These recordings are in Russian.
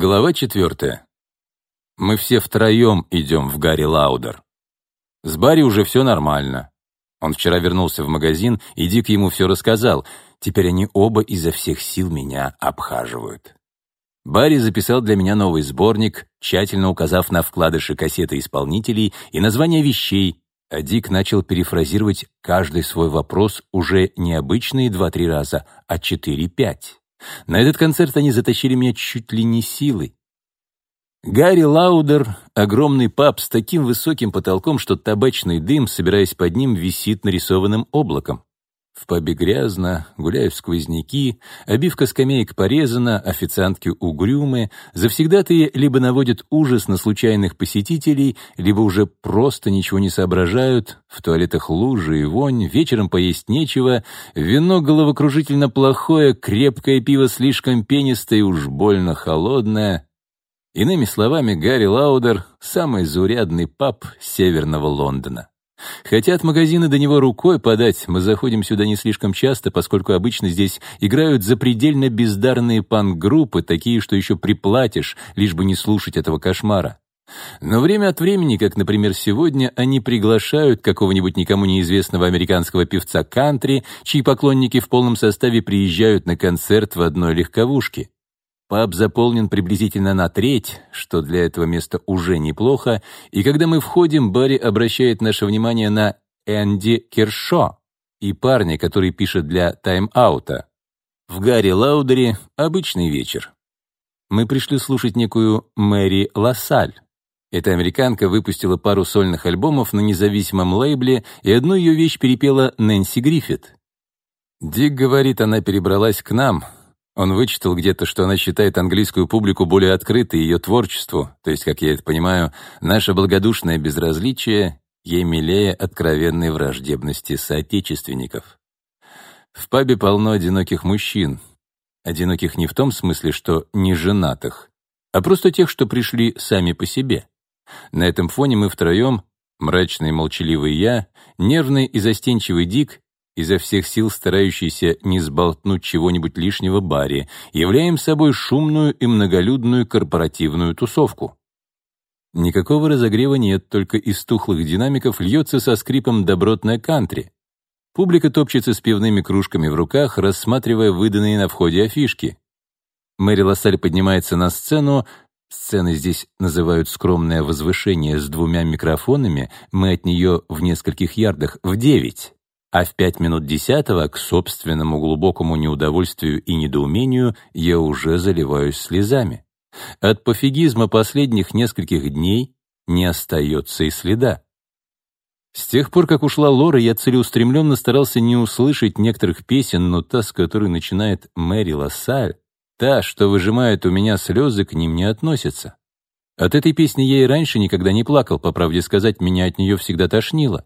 Глава четвертая. Мы все втроем идем в Гарри Лаудер. С Барри уже все нормально. Он вчера вернулся в магазин, и Дик ему все рассказал. Теперь они оба изо всех сил меня обхаживают. Барри записал для меня новый сборник, тщательно указав на вкладыши кассеты исполнителей и названия вещей, а Дик начал перефразировать каждый свой вопрос уже не обычные два-три раза, а четыре-пять. На этот концерт они затащили меня чуть ли не силой. Гарри Лаудер — огромный паб с таким высоким потолком, что табачный дым, собираясь под ним, висит нарисованным облаком. В пабе грязно, в сквозняки, обивка скамеек порезана, официантки угрюмы, завсегдатые либо наводят ужас на случайных посетителей, либо уже просто ничего не соображают, в туалетах лужи и вонь, вечером поесть нечего, вино головокружительно плохое, крепкое пиво слишком пенистое и уж больно холодное — Иными словами, Гарри Лаудер — самый заурядный паб северного Лондона. Хотя от магазина до него рукой подать, мы заходим сюда не слишком часто, поскольку обычно здесь играют запредельно бездарные панк-группы, такие, что еще приплатишь, лишь бы не слушать этого кошмара. Но время от времени, как, например, сегодня, они приглашают какого-нибудь никому неизвестного американского певца кантри, чьи поклонники в полном составе приезжают на концерт в одной легковушке. Паб заполнен приблизительно на треть, что для этого места уже неплохо, и когда мы входим, Барри обращает наше внимание на Энди Кершо и парня, который пишет для тайм-аута. В Гарри Лаудере обычный вечер. Мы пришли слушать некую Мэри Лассаль. Эта американка выпустила пару сольных альбомов на независимом лейбле, и одну ее вещь перепела Нэнси Гриффит. Дик говорит, она перебралась к нам, он вычитал где-то, что она считает английскую публику более открытой ее творчеству, то есть, как я это понимаю, наше благодушное безразличие ей милее откровенной враждебности соотечественников. В пабе полно одиноких мужчин. Одиноких не в том смысле, что не женатых, а просто тех, что пришли сами по себе. На этом фоне мы втроем, мрачный и молчаливый я, нервный и застенчивый Дик изо всех сил старающийся не сболтнуть чего-нибудь лишнего баре, являем собой шумную и многолюдную корпоративную тусовку. Никакого разогрева нет, только из тухлых динамиков льется со скрипом добротная кантри. Публика топчется с пивными кружками в руках, рассматривая выданные на входе афишки. Мэри Лассаль поднимается на сцену, Сцены здесь называют скромное возвышение с двумя микрофонами, мы от нее в нескольких ярдах, в девять а в пять минут десятого, к собственному глубокому неудовольствию и недоумению, я уже заливаюсь слезами. От пофигизма последних нескольких дней не остается и следа. С тех пор, как ушла Лора, я целеустремленно старался не услышать некоторых песен, но та, с которой начинает Мэри Лассаль, та, что выжимает у меня слезы, к ним не относится. От этой песни я и раньше никогда не плакал, по правде сказать, меня от нее всегда тошнило.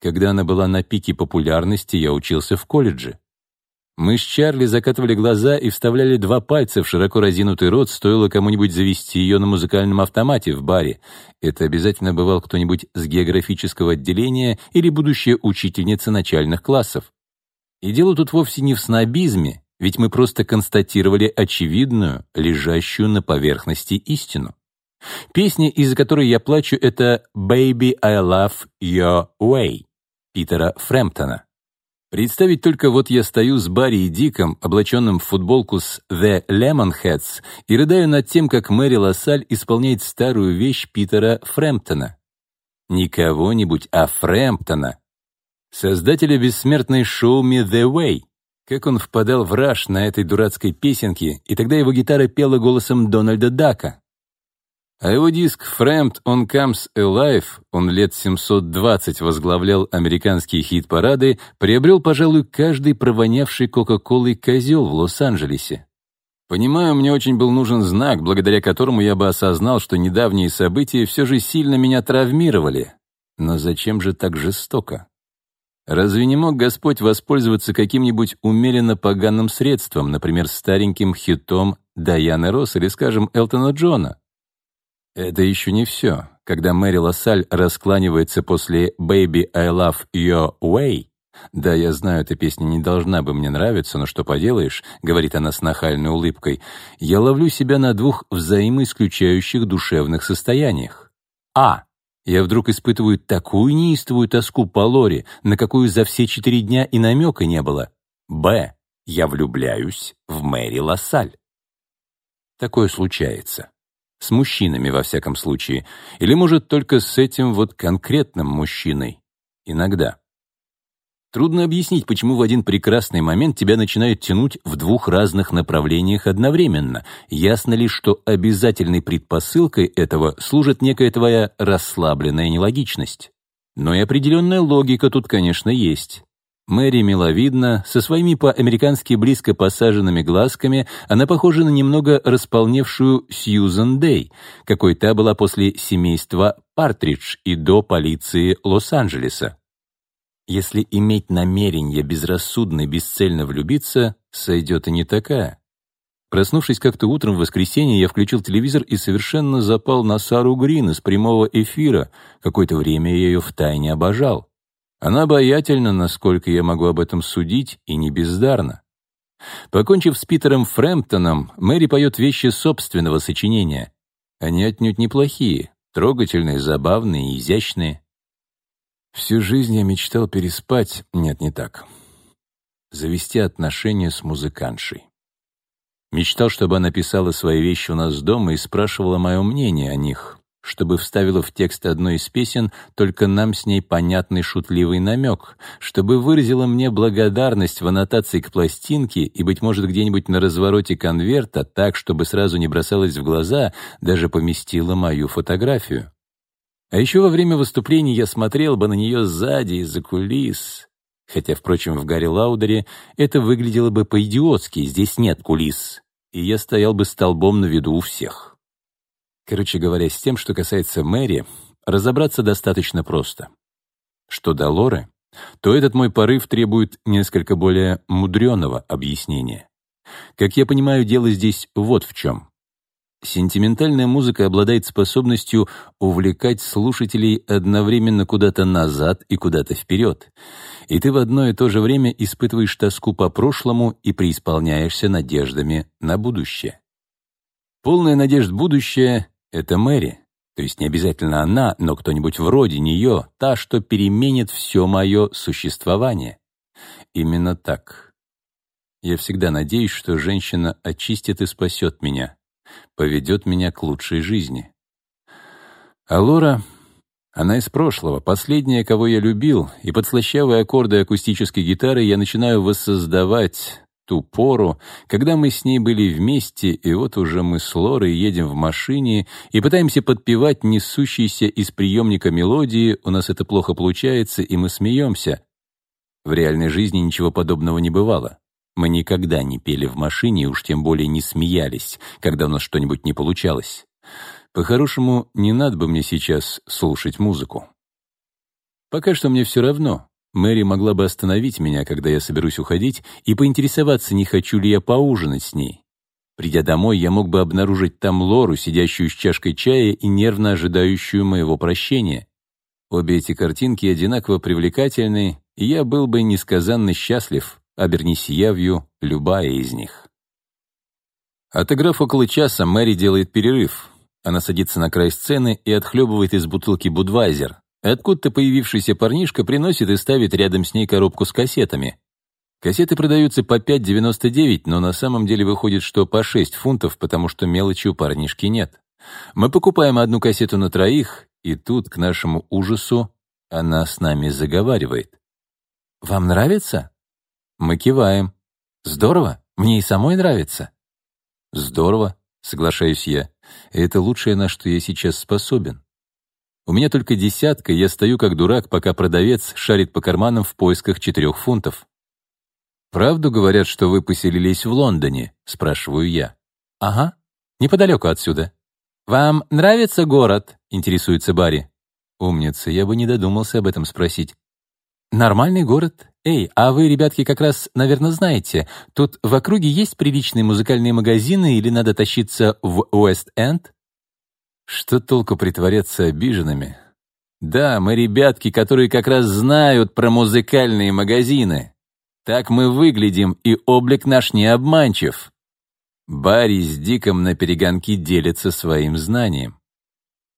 Когда она была на пике популярности, я учился в колледже. Мы с Чарли закатывали глаза и вставляли два пальца в широко разинутый рот, стоило кому-нибудь завести ее на музыкальном автомате в баре. Это обязательно бывал кто-нибудь с географического отделения или будущая учительница начальных классов. И дело тут вовсе не в снобизме, ведь мы просто констатировали очевидную, лежащую на поверхности истину. Песня, из-за которой я плачу, это «Baby, I love your way» Питера Фрэмптона. Представить только вот я стою с Барри и Диком, облаченным в футболку с «The Lemonheads», и рыдаю над тем, как Мэри Лассаль исполняет старую вещь Питера Фрэмптона. Не кого-нибудь, а Фрэмптона. Создателя бессмертной «Show me the way». Как он впадал в раж на этой дурацкой песенке, и тогда его гитара пела голосом Дональда Дака. А его диск «Framed on Comes Alive» он лет 720 возглавлял американские хит-парады, приобрел, пожалуй, каждый провонявший Кока-Колой козел в Лос-Анджелесе. Понимаю, мне очень был нужен знак, благодаря которому я бы осознал, что недавние события все же сильно меня травмировали. Но зачем же так жестоко? Разве не мог Господь воспользоваться каким-нибудь умеренно поганым средством, например, стареньким хитом Даяны Росс или, скажем, Элтона Джона? Это еще не все. Когда Мэри Лассаль раскланивается после «Baby, I love your way», «Да, я знаю, эта песня не должна бы мне нравиться, но что поделаешь», — говорит она с нахальной улыбкой, «я ловлю себя на двух взаимоисключающих душевных состояниях. А. Я вдруг испытываю такую неистовую тоску по Лоре, на какую за все четыре дня и намека не было. Б. Я влюбляюсь в Мэри Лассаль». Такое случается. С мужчинами, во всяком случае. Или, может, только с этим вот конкретным мужчиной. Иногда. Трудно объяснить, почему в один прекрасный момент тебя начинают тянуть в двух разных направлениях одновременно. Ясно лишь, что обязательной предпосылкой этого служит некая твоя расслабленная нелогичность. Но и определенная логика тут, конечно, есть. Мэри миловидна, со своими по-американски близко посаженными глазками, она похожа на немного располневшую Сьюзен Дэй, какой та была после семейства Партридж и до полиции Лос-Анджелеса. Если иметь намерение безрассудно и бесцельно влюбиться, сойдет и не такая. Проснувшись как-то утром в воскресенье, я включил телевизор и совершенно запал на Сару Грин из прямого эфира. Какое-то время я ее втайне обожал. Она обаятельна, насколько я могу об этом судить, и не бездарна. Покончив с Питером Фрэмптоном, Мэри поет вещи собственного сочинения. Они отнюдь неплохие, трогательные, забавные и изящные. Всю жизнь я мечтал переспать, нет, не так, завести отношения с музыкантшей. Мечтал, чтобы она писала свои вещи у нас дома и спрашивала мое мнение о них чтобы вставила в текст одной из песен только нам с ней понятный шутливый намек, чтобы выразила мне благодарность в аннотации к пластинке и, быть может, где-нибудь на развороте конверта, так, чтобы сразу не бросалось в глаза, даже поместила мою фотографию. А еще во время выступления я смотрел бы на нее сзади, из-за кулис. Хотя, впрочем, в Гарри Лаудере это выглядело бы по-идиотски, здесь нет кулис. И я стоял бы столбом на виду у всех. Короче говоря, с тем, что касается Мэри, разобраться достаточно просто. Что до Лоры, то этот мой порыв требует несколько более мудреного объяснения. Как я понимаю, дело здесь вот в чем. Сентиментальная музыка обладает способностью увлекать слушателей одновременно куда-то назад и куда-то вперед. И ты в одно и то же время испытываешь тоску по прошлому и преисполняешься надеждами на будущее. Полная надежд будущее это Мэри, то есть не обязательно она, но кто-нибудь вроде нее, та, что переменит все мое существование. Именно так. Я всегда надеюсь, что женщина очистит и спасет меня, поведет меня к лучшей жизни. А Лора, она из прошлого, последняя, кого я любил, и под слащавые аккорды акустической гитары я начинаю воссоздавать ту пору, когда мы с ней были вместе, и вот уже мы с Лорой едем в машине и пытаемся подпевать несущиеся из приемника мелодии, у нас это плохо получается, и мы смеемся. В реальной жизни ничего подобного не бывало. Мы никогда не пели в машине, уж тем более не смеялись, когда у нас что-нибудь не получалось. По-хорошему, не надо бы мне сейчас слушать музыку. Пока что мне все равно, Мэри могла бы остановить меня, когда я соберусь уходить, и поинтересоваться, не хочу ли я поужинать с ней. Придя домой, я мог бы обнаружить там Лору, сидящую с чашкой чая и нервно ожидающую моего прощения. Обе эти картинки одинаково привлекательны, и я был бы несказанно счастлив, обернись явью любая из них. Отыграв около часа, Мэри делает перерыв. Она садится на край сцены и отхлебывает из бутылки «Будвайзер», Откуда-то появившийся парнишка приносит и ставит рядом с ней коробку с кассетами. Кассеты продаются по 5,99, но на самом деле выходит, что по 6 фунтов, потому что мелочи у парнишки нет. Мы покупаем одну кассету на троих, и тут, к нашему ужасу, она с нами заговаривает. «Вам нравится?» Мы киваем. «Здорово, мне и самой нравится». «Здорово», — соглашаюсь я. «Это лучшее, на что я сейчас способен. У меня только десятка, я стою как дурак, пока продавец шарит по карманам в поисках четырех фунтов. «Правду говорят, что вы поселились в Лондоне?» — спрашиваю я. «Ага, неподалеку отсюда». «Вам нравится город?» — интересуется Барри. Умница, я бы не додумался об этом спросить. «Нормальный город. Эй, а вы, ребятки, как раз, наверное, знаете, тут в округе есть приличные музыкальные магазины или надо тащиться в Уэст-Энд?» Что толку притворяться обиженными? Да, мы ребятки, которые как раз знают про музыкальные магазины. Так мы выглядим, и облик наш не обманчив. Барри с Диком на перегонки делится своим знанием.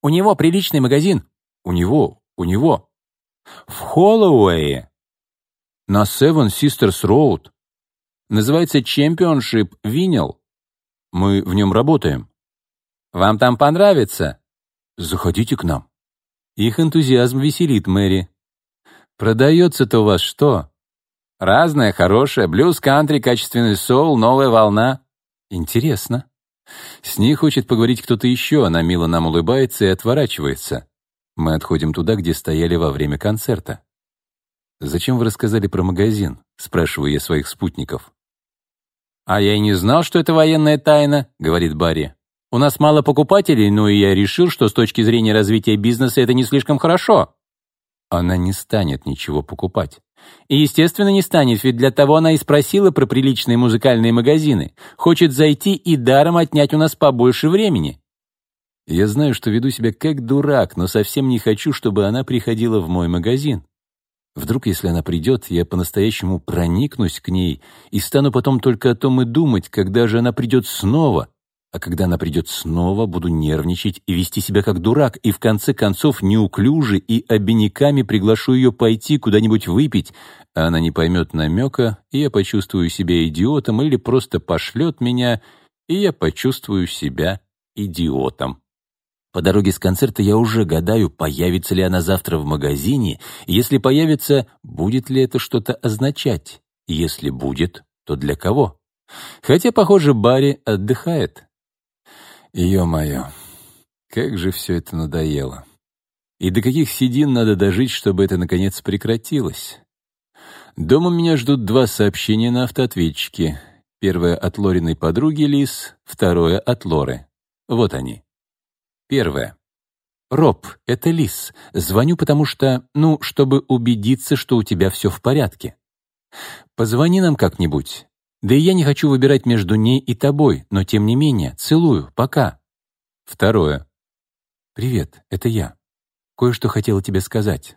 У него приличный магазин. У него, у него. В Холлоуэе. На Seven Sisters Road. Называется Championship Vinyl. Мы в нем работаем. Вам там понравится?» «Заходите к нам». Их энтузиазм веселит Мэри. «Продается-то у вас что?» «Разное, хорошее, блюз-кантри, качественный соул, новая волна». «Интересно». С ней хочет поговорить кто-то еще, она мило нам улыбается и отворачивается. Мы отходим туда, где стояли во время концерта. «Зачем вы рассказали про магазин?» — спрашиваю я своих спутников. «А я и не знал, что это военная тайна», — говорит Барри. У нас мало покупателей, но и я решил, что с точки зрения развития бизнеса это не слишком хорошо. Она не станет ничего покупать. И, естественно, не станет, ведь для того она и спросила про приличные музыкальные магазины. Хочет зайти и даром отнять у нас побольше времени. Я знаю, что веду себя как дурак, но совсем не хочу, чтобы она приходила в мой магазин. Вдруг, если она придет, я по-настоящему проникнусь к ней и стану потом только о том и думать, когда же она придет снова, а когда она придет снова, буду нервничать и вести себя как дурак, и в конце концов неуклюже и обиняками приглашу ее пойти куда-нибудь выпить, а она не поймет намека, и я почувствую себя идиотом, или просто пошлет меня, и я почувствую себя идиотом. По дороге с концерта я уже гадаю, появится ли она завтра в магазине, если появится, будет ли это что-то означать. Если будет, то для кого? Хотя, похоже, Барри отдыхает. Ё-моё, как же все это надоело. И до каких седин надо дожить, чтобы это, наконец, прекратилось? Дома меня ждут два сообщения на автоответчике. Первое от Лориной подруги Лис, второе от Лоры. Вот они. Первое. «Роб, это Лис. Звоню, потому что, ну, чтобы убедиться, что у тебя все в порядке. Позвони нам как-нибудь. Да и я не хочу выбирать между ней и тобой, но тем не менее, целую, пока. Второе. Привет, это я. Кое-что хотела тебе сказать.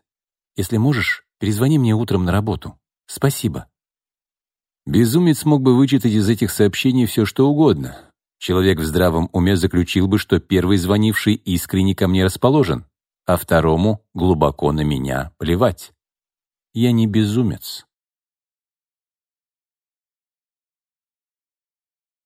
Если можешь, перезвони мне утром на работу. Спасибо. Безумец мог бы вычитать из этих сообщений все, что угодно. Человек в здравом уме заключил бы, что первый звонивший искренне ко мне расположен, а второму глубоко на меня плевать. Я не безумец.